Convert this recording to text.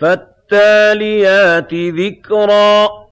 فَالتَّالِيَاتِ ذِكْرًا